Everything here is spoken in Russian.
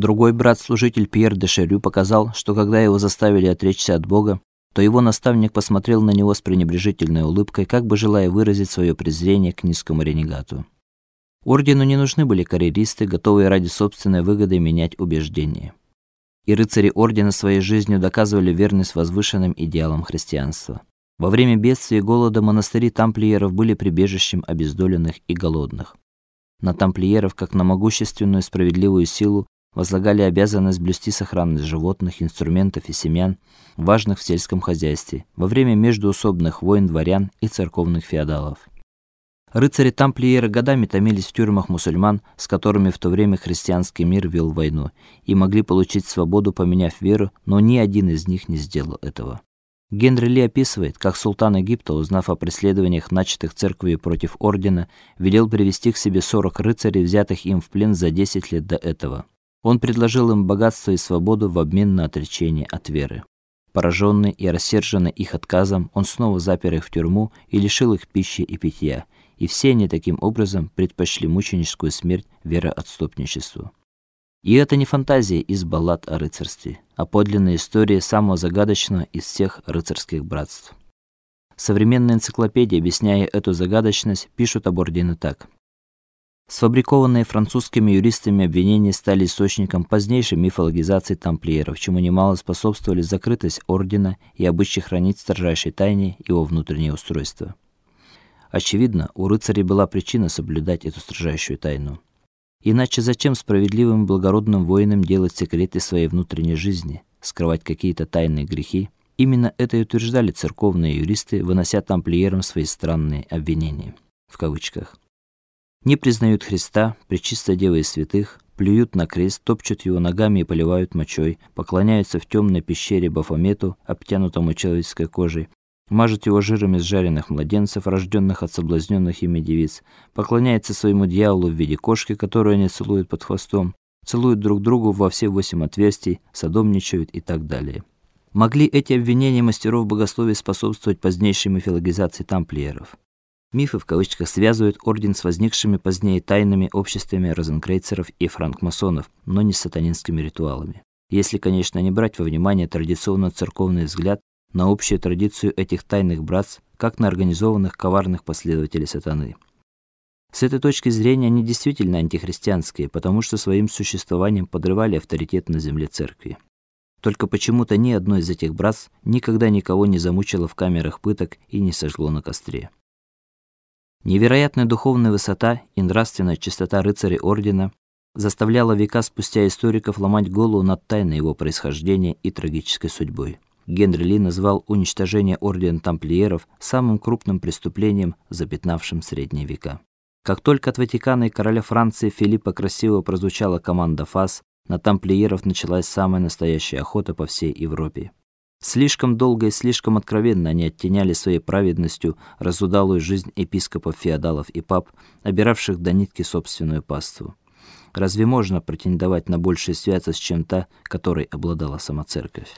Другой брат-служитель Пьер де Шерю показал, что когда его заставили отречься от Бога, то его наставник посмотрел на него с пренебрежительной улыбкой, как бы желая выразить свое презрение к низкому ренегату. Ордену не нужны были карьеристы, готовые ради собственной выгоды менять убеждения. И рыцари ордена своей жизнью доказывали верность возвышенным идеалам христианства. Во время бедствия и голода монастыри тамплиеров были прибежищем обездоленных и голодных. На тамплиеров, как на могущественную справедливую силу, возлагали обязанность блюсти сохранность животных, инструментов и семян, важных в сельском хозяйстве, во время междоусобных войн дворян и церковных феодалов. Рыцари-тамплиеры годами томились в тюрьмах мусульман, с которыми в то время христианский мир вел войну, и могли получить свободу, поменяв веру, но ни один из них не сделал этого. Генри Ли описывает, как султан Египта, узнав о преследованиях начатых церковью против ордена, велел привести к себе 40 рыцарей, взятых им в плен за 10 лет до этого. Он предложил им богатство и свободу в обмен на отречение от веры. Пораженный и рассерженный их отказом, он снова запер их в тюрьму и лишил их пищи и питья и все они таким образом предпочли мученическую смерть вероотступничеству. И это не фантазия из баллад о рыцарстве, а подлинная история самого загадочного из всех рыцарских братств. Современные энциклопедии, объясняя эту загадочность, пишут об ордене так: Сфабрикованные французскими юристами обвинения стали источником позднейшей мифологизации тамплиеров, чему немало способствовали закрытость ордена и обычай хранить в строжайшей тайне его внутреннее устройство. Очевидно, у рыцарей была причина соблюдать эту строжайшую тайну. Иначе зачем справедливым благородным воинам делать секреты своей внутренней жизни, скрывать какие-то тайные грехи? Именно это и утверждали церковные юристы, вынося тамплиерам свои странные обвинения в кавычках. Не признают Христа, пречистой девы и святых, плюют на крест, топчут его ногами и поливают мочой, поклоняются в темной пещере Бафомету, обтянутому человеческой кожей, мажет его жиром из жареных младенцев, рожденных от соблазненных ими девиц, поклоняется своему дьяволу в виде кошки, которую они целуют под хвостом, целуют друг другу во все восемь отверстий, садомничают и так далее. Могли эти обвинения мастеров богословия способствовать позднейшей мифологизации тамплиеров? Мифы в кавычках связывают орден с возникшими позднее тайными обществами розенкрейцеров и франкмасонов, но не с сатанинскими ритуалами. Если, конечно, не брать во внимание традиционно церковный взгляд на общую традицию этих тайных братств, как на организованных коварных последователей сатаны. С этой точки зрения они действительно антихристианские, потому что своим существованием подрывали авторитет на земле церкви. Только почему-то ни одно из этих братств никогда никого не замучило в камерах пыток и не сожгло на костре. Невероятная духовная высота и нравственная чистота рыцарей ордена заставляла века спустя историков ломать голову над тайной его происхождения и трагической судьбой. Генри Ли назвал уничтожение ордена тамплиеров самым крупным преступлением, запятнавшим средние века. Как только от Ватикана и короля Франции Филиппа красиво прозвучала команда ФАС, на тамплиеров началась самая настоящая охота по всей Европе. Слишком долго и слишком откровенно они оттеняли своей праведностью разудалую жизнь епископов, феодалов и пап, обиравших до нитки собственную паству. Разве можно претендовать на большую святость, чем та, которой обладала сама церковь?